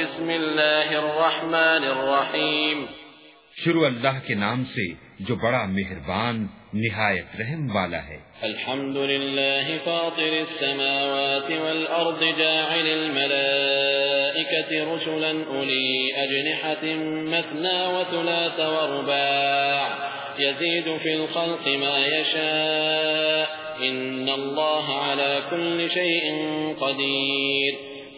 بسم الله الرحمن الرحيم شروع اللہ کے نام سے جو بڑا مہربان نہایت رحم والا ہے۔ الحمد لله فاطر السماوات والأرض جاعل الملائكة رسلا أولي أجنحة مثنى وثلاث ورباع۔ يزيد في الخلق ما يشاء إن الله على كل شيء قدير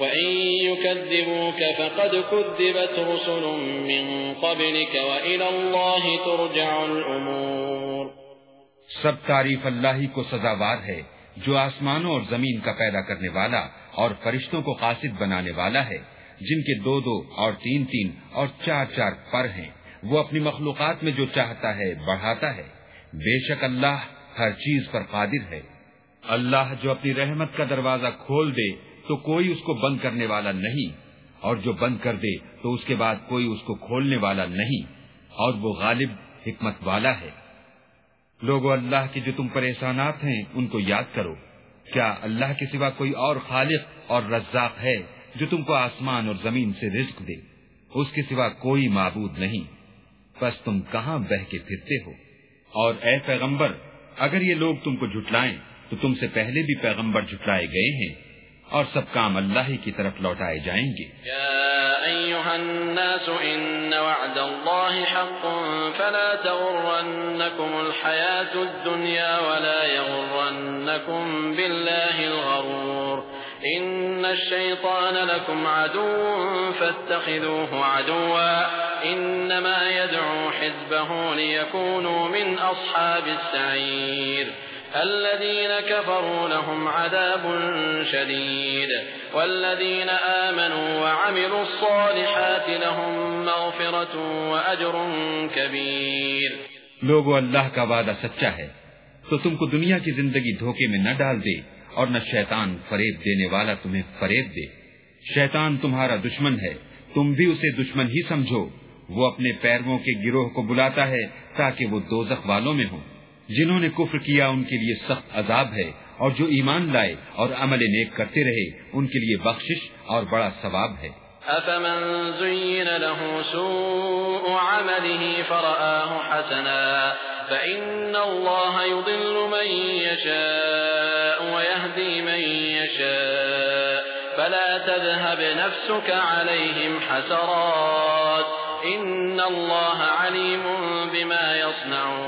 وإن يكذبوك فقد كذبت رسل من قبلك وإلى الله ترجع الأمور۔ سب تعریف اللہ ہی کو سزاوار ہے، جو آسمانوں اور زمین کا پیدا کرنے والا اور فرشتوں کو قاصد بنانے والا ہے، جن کے دو دو اور تین تین اور چار چار پر ہیں، وہ اپنی مخلوقات میں جو چاہتا ہے بڑھاتا ہے۔ بے شک اللہ ہر چیز پر قادر ہے۔ اللہ جو اپنی رحمت کا دروازہ کھول دے تو کوئی اس کو بند کرنے والا نہیں، اور جو بند کر دے تو اس کے بعد کوئی اس کو کھولنے والا نہیں، اور وہ غالب حکمت والا ہے۔ لوگوں اللہ کے جو تم پر احسانات ہیں، ان کو یاد کرو۔ کیا اللہ کے سوا کوئی اور خالق اور رزاق ہے جو تم کو آسمان اور زمین سے رزق دے؟ اس کے سوا کوئی معبود نہیں۔ بس تم کہاں بہ کے پھرتے ہو؟ اور اے پیغمبر، اگر یہ لوگ تم کو جھٹلائیں، تو تم سے پہلے بھی پیغمبر جھٹلائے گئے ہیں۔ اور سب کام اللہ ہی کی طرف لوٹائے جائیں گے۔ یا الناس إن وعد الله حق فلا تغرنكم الحياة الدنيا ولا يغرنكم بالله الغرور۔ إن الشيطان لكم عدو فاتخذوه عدوا۔ إنما يدعو حزبه ليكونوا من أصحاب السعير الذين كفروا لهم عذاب شديد والذين آمنوا وعملوا الصالحات لهم مغفرة وأجر كبير. لوگو، اللہ کا وعدہ سچا ہے، تو تم کو دنیا کی زندگی دھوکے میں نہ ڈال دے اور نہ شیطان فریب دینے والا تمہیں فریب دے۔ شیطان تمہارا دشمن ہے، تم بھی اسے دشمن ہی سمجھو۔ وہ اپنے پیروں کے گروہ کو بلاتا ہے تاکہ وہ دوزخ والوں میں ہوں۔ جنہوں نے کفر کیا ان کے لیے سخت عذاب ہے اور جو ایمان لائے اور عمل نیک کرتے رہے، ان کے لیے بخشش اور بڑا ثواب ہے۔ أفمن زين له سوء عمله فرآه حسنا فإن الله يضل من يشاء ويهدي من يشاء فلا تذهب نفسك عليهم حسرات إن الله عليم بما يصنعون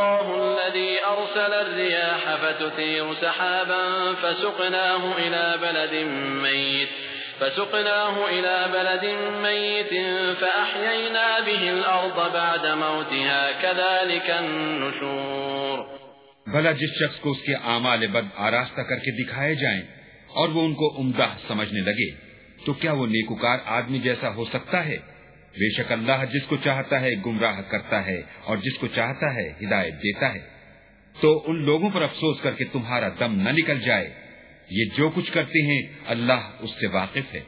والله الذي أرسل الرياح فتثير سحابا فسقناه إلى بلد ميت، فسقناه إلى بلد ميت فأحيينا به الأرض بعد موتها كذلك النشور. بھلا جس شخص کو اس کے اعمال بد آراستہ کر کے دکھائے جائیں اور وہ ان کو عمدہ سمجھنے لگے، تو کیا وہ نیکوکار آدمی جیسا ہو سکتا ہے؟ بے شک اللہ جس کو چاہتا ہے گمراہ کرتا ہے اور جس کو چاہتا ہے ہدایت دیتا ہے۔ تو ان لوگوں پر افسوس کر کے تمہارا دم نہ نکل جائے۔ یہ جو کچھ کرتے ہیں، اللہ اس سے واقف ہے۔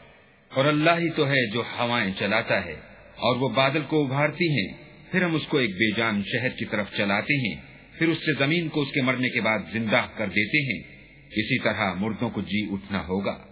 اور اللہ ہی تو ہے جو ہوائیں چلاتا ہے اور وہ بادل کو ابھارتی ہیں۔ پھر ہم اس کو ایک بے جان شہر کی طرف چلاتے ہیں۔ پھر اس سے زمین کو اس کے مرنے کے بعد زندہ کر دیتے ہیں۔ اسی طرح مردوں کو جی اٹھنا ہوگا۔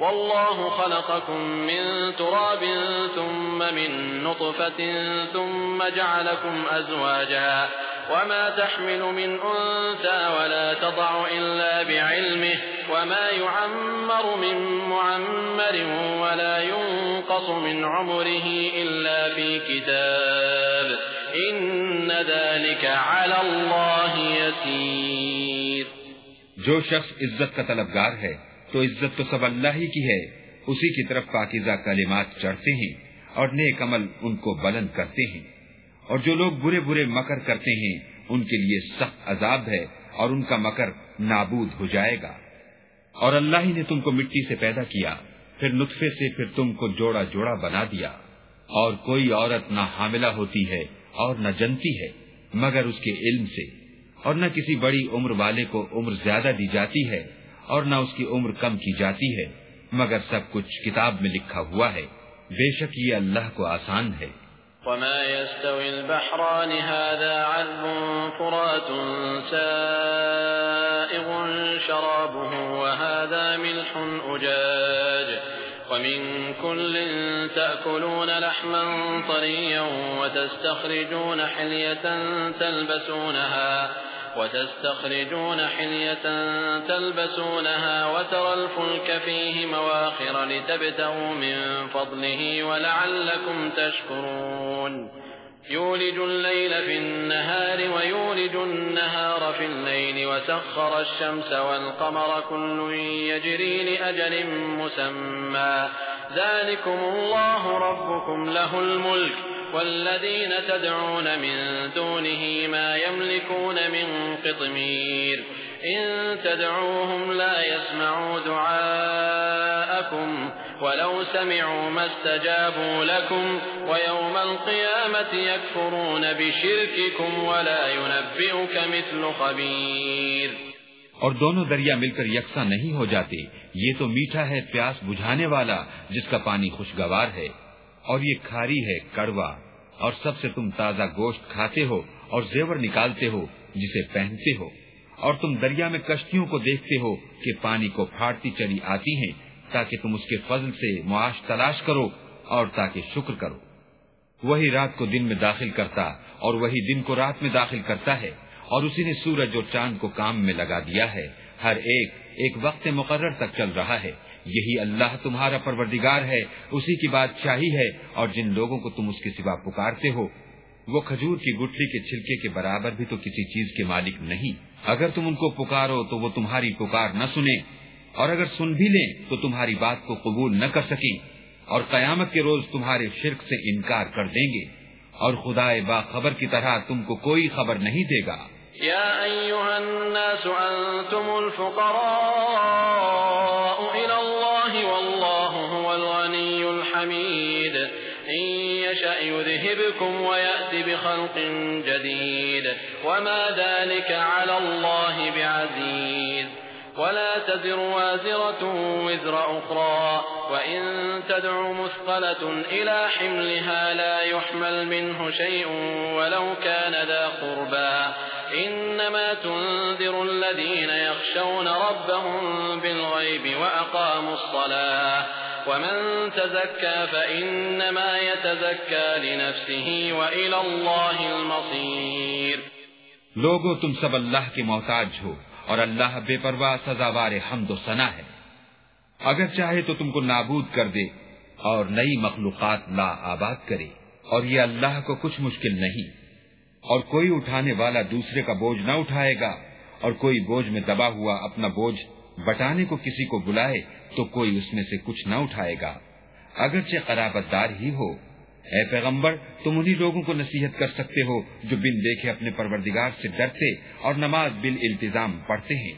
والله خلقكم من تراب ثم من نطفة ثم جعلكم أزواجا وما تحمل من أنثى ولا تضع إلا بعلمه وما يعمر من معمر ولا ينقص من عمره إلا في كتاب إن ذلك على الله يسير. يسير جو شخص عزت کا طلبگار ہے تو عزت تو سب اللہ ہی کی ہے، اسی کی طرف پاکیزہ کلمات چڑھتے ہیں اور نیک عمل ان کو بلند کرتے ہیں۔ اور جو لوگ برے برے مکر کرتے ہیں، ان کے لیے سخت عذاب ہے اور ان کا مکر نابود ہو جائے گا۔ اور اللہ ہی نے تم کو مٹی سے پیدا کیا، پھر نطفے سے پھر تم کو جوڑا جوڑا بنا دیا۔ اور کوئی عورت نہ حاملہ ہوتی ہے اور نہ جنتی ہے، مگر اس کے علم سے۔ اور نہ کسی بڑی عمر والے کو عمر زیادہ دی جاتی ہے اور نہ اس کی عمر کم کی جاتی ہے، مگر سب کچھ کتاب میں لکھا ہوا ہے۔ بے شک یہ اللہ کو آسان ہے۔ وما يستوي البحران هذا عذب فرات سائغ شرابه وهذا ملح أجاج ومن كل تأكلون لحما طريا وتستخرجون حلية تلبسونها وتستخرجون حلية تلبسونها وترى الفلك فيه مواخر لتبتغوا من فضله ولعلكم تشكرون. يولج الليل في النهار ويولج النهار في الليل وسخر الشمس والقمر كل يجري لأجل مسمى. ذلكم الله ربكم له الملك. والذين تدعون من دونه ما يملكون من قطمير. إن تدعوهم لا يسمعوا دعاءكم ولو سمعوا ما استجابوا لكم ويوم القيامة يكفرون بشرككم ولا ينبئك مثل خبير. اور دونوں دریا مل کر یکساں نہیں ہو جاتے، یہ تو میٹھا ہے، پیاس بجھانے والا، جس کا پانی خوشگوار ہے۔ اور یہ کھاری ہے کڑوا، اور سب سے تم تازہ گوشت کھاتے ہو اور زیور نکالتے ہو جسے پہنتے ہو، اور تم دریا میں کشتیوں کو دیکھتے ہو کہ پانی کو پھاڑتی چلی آتی ہیں، تاکہ تم اس کے فضل سے معاش تلاش کرو اور تاکہ شکر کرو۔ وہی رات کو دن میں داخل کرتا اور وہی دن کو رات میں داخل کرتا ہے، اور اسی نے سورج اور چاند کو کام میں لگا دیا ہے۔ ہر ایک ایک وقت مقرر تک چل رہا ہے۔ یہی اللہ تمہارا پروردگار ہے، اسی کی بات چاہی ہے، اور جن لوگوں کو تم اس کے سوا پکارتے ہو، وہ کھجور کی گٹلی کے چھلکے کے برابر بھی تو کسی چیز کے مالک نہیں۔ اگر تم ان کو پکارو تو وہ تمہاری پکار نہ سنے اور اگر سن بھی لیں تو تمہاری بات کو قبول نہ کر سکیں، اور قیامت کے روز تمہارے شرک سے انکار کر دیں گے۔ اور خدا با خبر کی طرح تم کو کوئی خبر نہیں دے گا۔ يا أيها الناس أنتم الفقراء۔ يذهبكم ويأتي بخلق جديد وما ذلك على الله بعزيز ولا تزر وازرة وزر أخرى وإن تدع مثقلة إلى حملها لا يحمل منه شيء ولو كان ذا قربا إنما تنذر الذين يخشون ربهم بالغيب وأقاموا الصلاة ومن تزكى فإنما يتزكى لنفسه وإلى الله المصير. لوگو تم سب اللہ کے محتاج ہو اور اللہ بے پرواہ سزاوار حمد و ثنا ہے۔ اگر چاہے تو تم کو نابود کر دے اور نئی مخلوقات لا آباد کرے اور یہ اللہ کو کچھ مشکل نہیں۔ اور کوئی اٹھانے والا دوسرے کا بوجھ نہ اٹھائے گا اور کوئی بوجھ میں دبا ہوا اپنا بوجھ بٹانے کو کسی کو بلائے تو کوئی اس میں سے کچھ نہ اٹھائے گا۔ اگرچہ قرابت دار ہی ہو۔ اے پیغمبر، تم انہی لوگوں کو نصیحت کر سکتے ہو جو بن دیکھے اپنے پروردگار سے ڈرتے اور نماز بل التظام پڑھتے ہیں۔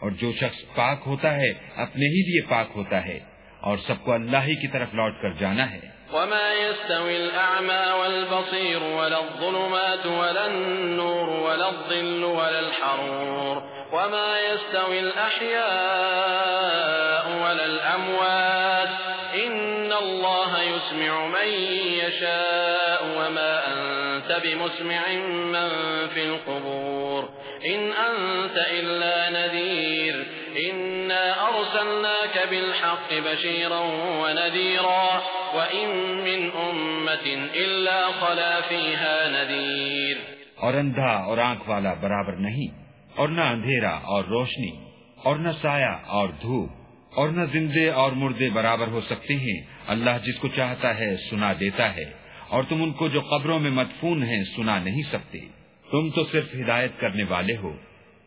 اور جو شخص پاک ہوتا ہے، اپنے ہی لیے پاک ہوتا ہے۔ اور سب کو اللہ ہی کی طرف لوٹ کر جانا ہے۔ وما يستوي الأعمى والبصير ولا الظلمات ولا النور ولا الظل ولا الحرور وما يستوي الأحياء ولا الأموات إن الله يسمع من يشاء وما أنت بمسمع من في القبور إن أنت إلا نذير إنا أرسلناك بالحق بشيرا ونذيرا وإن من أمة إلا خلا فيها نذير اور اندھا اور آنکھ والا برابر نہیں۔ اور نہ اندھیرا اور روشنی، اور نہ سایہ اور دھوپ، اور نہ زندے اور مردے برابر ہو سکتے ہیں۔ اللہ جس کو چاہتا ہے سنا دیتا ہے، اور تم ان کو جو قبروں میں مدفون ہیں سنا نہیں سکتے۔ تم تو صرف ہدایت کرنے والے ہو۔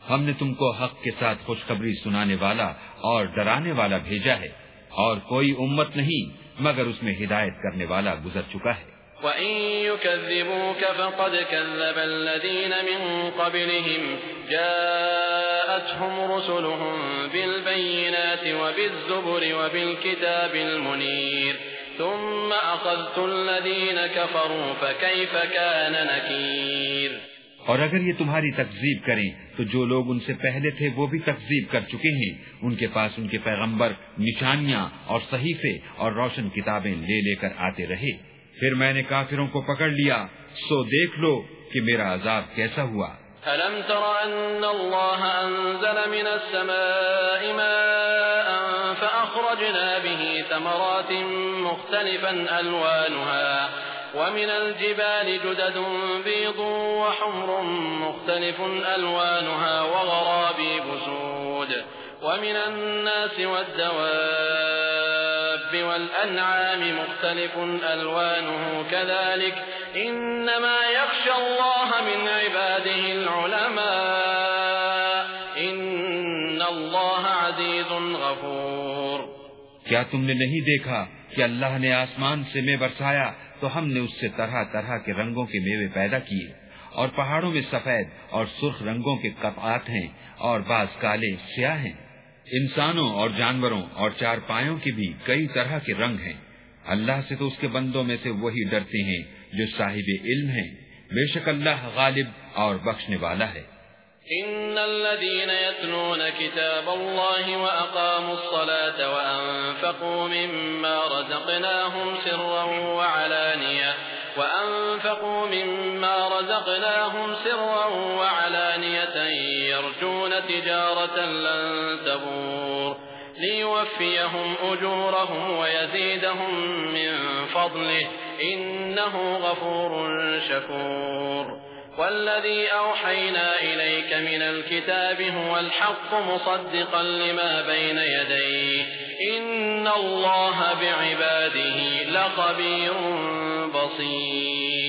ہم نے تم کو حق کے ساتھ خوشخبری سنانے والا اور ڈرانے والا بھیجا ہے، اور کوئی امت نہیں مگر اس میں ہدایت کرنے والا گزر چکا ہے۔ وَإِن يُكَذِّبُوكَ فَقَدْ كَذَّبَ الَّذِينَ مِن قَبْلِهِمْ جَاءَتْهُمْ رُسُلُهُم بِالْبَيِّنَاتِ وَبِالزُّبُرِ وَبِالْكِتَابِ الْمُنِيرِ ثُمَّ أَخَذْتُ الَّذِينَ كَفَرُوا فَكَيْفَ كَانَ نَكِيرٌ اور اگر یہ تمہاری تکذیب کریں، تو جو لوگ ان سے پہلے تھے وہ بھی تکذیب کر چکے ہیں۔ ان کے پاس ان کے پیغمبر نشانیاں اور صحیفے اور روشن کتابیں لے لے کر آتے رہے۔ پھر میں نے کافروں کو پکڑ لیا۔ سو دیکھ لو کہ میرا عذاب کیسا ہوا۔ ألم تر أن الله أنزل من السماء ماء فأخرجنا به ثمرات مختلفا ألوانها ومن الجبال جدد بيض وحمر مختلف ألوانها وغرابي بسود ومن الناس والدواب والأنعام مختلف ألوانه كذلك إنما يخشى الله من عباده العلماء إن الله عزيز غفور کیا تم نے نہیں دیکھا کہ اللہ نے آسمان سے میں برسایا تو ہم نے اس سے طرح طرح کے رنگوں کے میوے پیدا کیے اور پہاڑوں میں سفید اور سرخ رنگوں کے کپات ہیں اور بعض کالے سیاہ ہیں انسانوں اور جانوروں اور چار پایوں کے بھی کئی طرح کے رنگ ہیں۔ اللہ سے تو اس کے بندوں میں سے وہی ڈرتے ہیں جو صاحب علم ہیں۔ بے شک اللہ غالب اور بخشنے والا ہے۔ إن الذين يتلون كتاب الله وأقاموا الصلاة وأنفقوا مما رزقناهم سرا وعلانية وأنفقوا مما رزقناهم سرا وعلانية يرجون تجارة لن تبور ليوفيهم أجورهم ويزيدهم من فضله إنه غفور شكور. والذي أوحينا إليك من الكتاب هو الحق مصدقا لما بين يديه. إن الله بعباده لخبير بصير.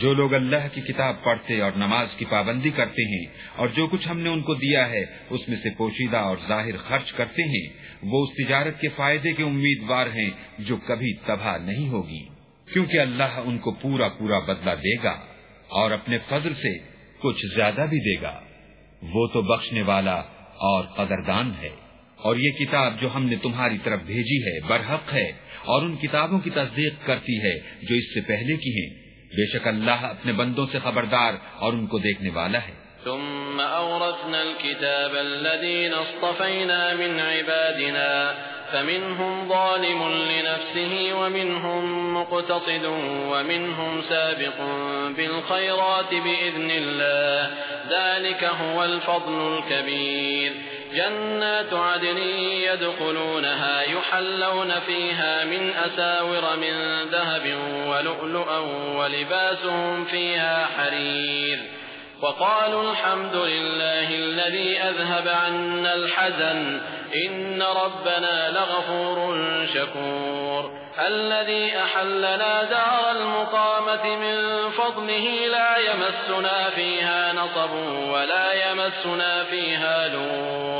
جو لوگ اللہ کی کتاب پڑھتے اور نماز کی پابندی کرتے ہیں اور جو کچھ ہم نے ان کو دیا ہے، اس میں سے پوشیدہ اور ظاہر خرچ کرتے ہیں، وہ اس تجارت کے فائدے کے امیدوار ہیں جو کبھی تباہ نہیں ہوگی۔ کیونکہ اللہ ان کو پورا پورا بدلہ دے گا اور اپنے فضل سے کچھ زیادہ بھی دے گا۔ وہ تو بخشنے والا اور قدردان ہے۔ اور یہ کتاب جو ہم نے تمہاری طرف بھیجی ہے، برحق ہے اور ان کتابوں کی تصدیق کرتی ہے جو اس سے پہلے کی ہیں۔ بے شک اللہ اپنے بندوں سے خبردار اور ان کو دیکھنے والا ہے۔ ثم أورثنا الكتاب الذين اصطفينا من عبادنا، فمنهم ظالم لنفسه ومنهم مقتصد ومنهم سابق بالخيرات بإذن الله، ذلك هو الفضل الكبير۔ جنات عدن يدخلونها يحلون فيها من أساور من ذهب ولؤلؤا ولباسهم فيها حرير وقالوا الحمد لله الذي أذهب عنا الحزن إن ربنا لغفور شكور الذي أحلنا دار المقامة من فضله لا يمسنا فيها نصب ولا يمسنا فيها لوب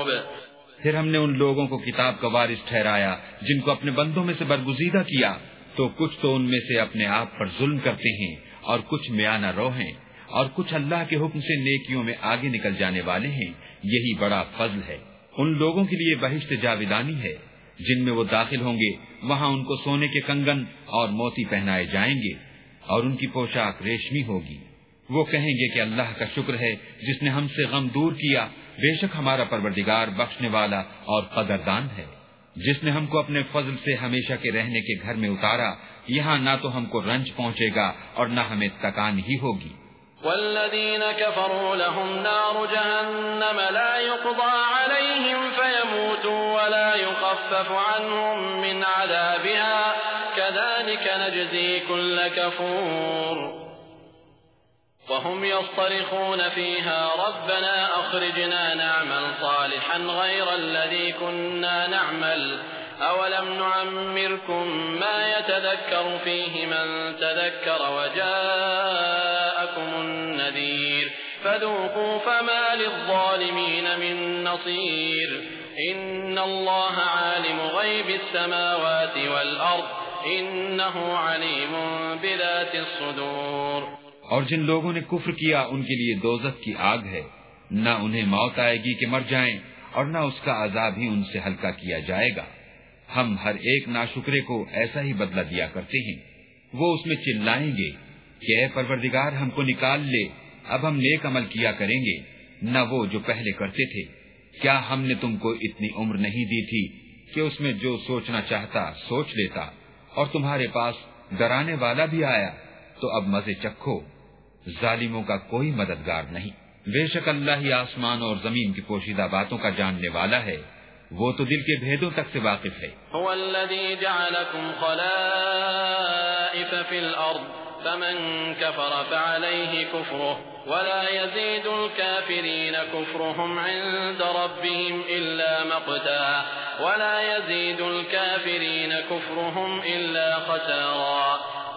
پھر ہم نے ان لوگوں کو کتاب کا وارث ٹھہرایا، جن کو اپنے بندوں میں سے برگزیدہ کیا۔ تو کچھ تو ان میں سے اپنے آپ پر ظلم کرتے ہیں اور کچھ میانہ رو ہیں اور کچھ اللہ کے حکم سے نیکیوں میں آگے نکل جانے والے ہیں۔ یہی بڑا فضل ہے۔ ان لوگوں کے لیے بہشت جاویدانی ہے۔ جن میں وہ داخل ہوں گے، وہاں ان کو سونے کے کنگن اور موتی پہنائے جائیں گے اور ان کی پوشاک ریشمی ہوگی۔ وہ کہیں گے کہ اللہ کا شکر ہے جس نے ہم سے غم دور کیا۔ بے شک ہمارا پروردگار بخشنے والا اور قدردان ہے۔ جس نے ہم کو اپنے فضل سے ہمیشہ کے رہنے کے گھر میں اتارا، یہاں نہ تو ہم کو رنج پہنچے گا اور نہ ہمیں تکان ہی ہوگی۔ والذين كفروا لهم نار جهنم لا يقضى عليهم فيموتوا ولا يخفف عنهم من عذابها، كذلك نجزي كل كفور وهم يصطرخون فيها، ربنا أخرجنا نعمل صالحا غير الذي كنا نعمل. أولم نعمركم ما يتذكر فيه من تذكر وجاءكم النذير. فذوقوا فما للظالمين من نصير. إن الله عالم غيب السماوات والأرض. إنه عليم بذات الصدور. اور جن لوگوں نے کفر کیا، ان کے لیے دوزخ کی آگ ہے۔ نہ انہیں موت آئے گی کہ مر جائیں، اور نہ اس کا عذاب ہی ان سے ہلکا کیا جائے گا۔ ہم ہر ایک ناشکرے کو ایسا ہی بدلہ دیا کرتے ہیں۔ وہ اس میں چلائیں گے کہ اے پروردگار، ہم کو نکال لے۔ اب ہم نیک عمل کیا کریں گے۔ نہ وہ جو پہلے کرتے تھے۔ کیا ہم نے تم کو اتنی عمر نہیں دی تھی کہ اس میں جو سوچنا چاہتا سوچ لیتا اور تمہارے پاس ڈرانے والا بھی آیا؟ تو اب مزے چکھو۔ ظالموں کا کوئی مددگار نہیں۔ بے شک اللہ ہی آسمان اور زمین کی پوشیدہ باتوں کا جاننے والا ہے۔ وہ تو دل کے بھیدوں تک سے واقف ہے۔ هو الذي جعلكم خلائف في الارض فمن كفر فعليه كفره، ولا يزيد الكافرين كفرهم عند ربهم إلا مقتا، ولا يزيد الكافرين كفرهم إلا خسارا۔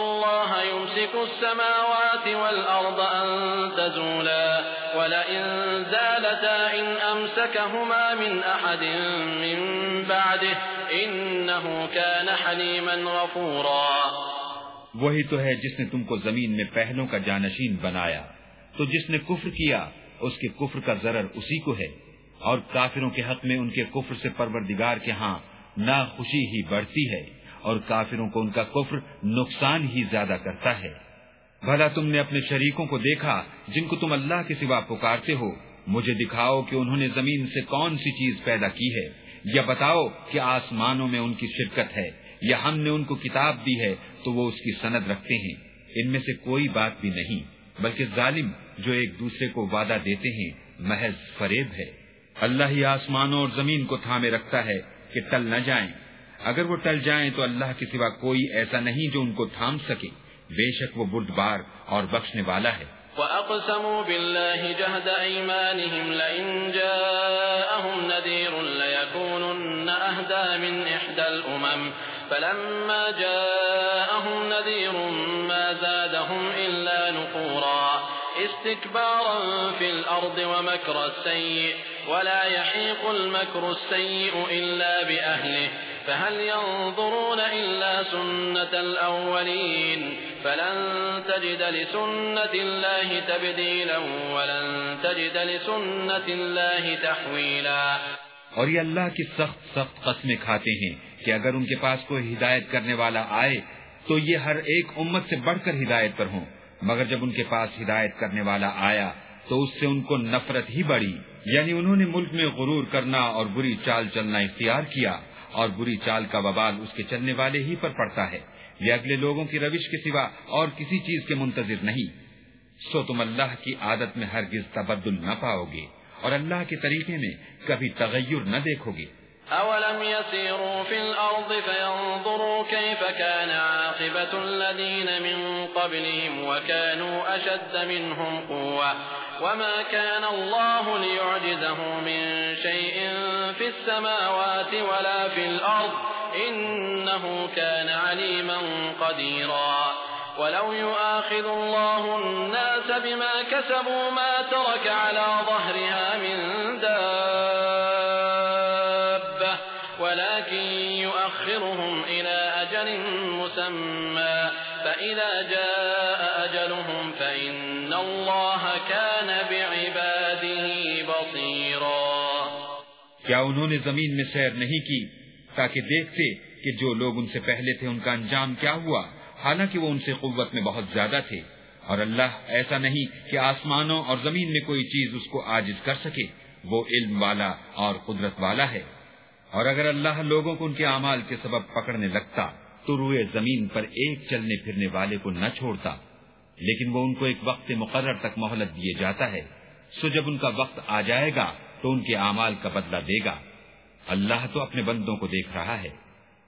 الله يمسك السماوات والأرض أن تزولا ولئن زالتا إن أمسكهما من أحد من بعده إنه كان حليما غفورا وہی تو ہے جس نے تم کو زمین میں پہلوں کا جانشین بنایا۔ تو جس نے کفر کیا، اس کے کفر کا ضرر اسی کو ہے۔ اور کافروں کے حق میں ان کے کفر سے پروردگار کے ہاں نہ خوشی ہی بڑھتی ہے۔ اور کافروں کو ان کا کفر نقصان ہی زیادہ کرتا ہے۔ بھلا تم نے اپنے شریکوں کو دیکھا جن کو تم اللہ کے سوا پکارتے ہو، مجھے دکھاؤ کہ انہوں نے زمین سے کون سی چیز پیدا کی ہے، یا بتاؤ کہ آسمانوں میں ان کی شرکت ہے، یا ہم نے ان کو کتاب دی ہے تو وہ اس کی سند رکھتے ہیں۔ ان میں سے کوئی بات بھی نہیں، بلکہ ظالم جو ایک دوسرے کو وعدہ دیتے ہیں، محض فریب ہے۔ اللہ ہی آسمانوں اور زمین کو تھامے رکھتا ہے کہ ٹل نہ جائیں۔ اگر وہ ٹل جائیں تو اللہ کے سوا کوئی ایسا نہیں جو ان کو تھام سکے۔ بے شک وہ بردبار اور بخشنے والا ہے۔ وَأَقْسَمُوا بِاللَّهِ جَهْدَ أَيْمَانِهِمْ لَئِن جَاءَهُمْ نَذِيرٌ لَيَكُونُنَّ أَهْدَى مِنْ إِحْدَى الْأُمَمِ فلما جاءهم نذير ما زادهم إلا نفورا استكبارا في الأرض ومكر السيء ولا يحيق المكر السيء إلا بأهله فهل ينظرون إلا سنة الأولين؟ فلن تجد لسنة الله تبديلا ولن تجد لسنة الله تحويلا. اور یہ اللہ کی سخت سخت قسمیں کھاتے ہیں کہ اگر ان کے پاس کوئی ہدایت کرنے والا آئے تو یہ ہر ایک امت سے بڑھ کر ہدایت پر ہوں، مگر جب ان کے پاس ہدایت کرنے والا آیا تو اس سے ان کو نفرت ہی بڑی یعنی انہوں نے ملک میں غرور کرنا اور بری چال چلنا اختیار کیا۔ اور بری چال کا وبال اس کے چلنے والے ہی پر پڑتا ہے۔ یہ اگلے لوگوں کی روش کے سوا اور کسی چیز کے منتظر نہیں۔ سو تم اللہ کی عادت میں ہرگز تبدل نہ پاؤ گے اور اللہ کے طریقے میں کبھی تغیر نہ دیکھو گے۔ اولم يسيروا في الأرض فينظروا كيف كان عاقبة الذين من قبلهم وكانوا أشد منهم قوة. وما كان الله ليعجزه من شيء في السماوات ولا في الأرض. إنه كان عليما قديرا. ولو يؤاخذ الله الناس بما كسبوا ما ترك على ظهرها بصيرا کیا انہوں نے زمین میں سیر نہیں کی تاکہ دیکھتے کہ جو لوگ ان سے پہلے تھے ان کا انجام کیا ہوا؟ حالانکہ وہ ان سے قوت میں بہت زیادہ تھے۔ اور اللہ ایسا نہیں کہ آسمانوں اور زمین میں کوئی چیز اس کو آجز کر سکے۔ وہ علم والا اور قدرت والا ہے۔ اور اگر اللہ لوگوں کو ان کے اعمال کے سبب پکڑنے لگتا تو روئے زمین پر ایک چلنے پھرنے والے کو نہ چھوڑتا۔ لیکن وہ ان کو ایک وقت مقرر تک مہلت دیے جاتا ہے۔ سو جب ان کا وقت آ جائے گا تو ان کے اعمال کا بدلہ دے گا۔ اللہ تو اپنے بندوں کو دیکھ رہا ہے۔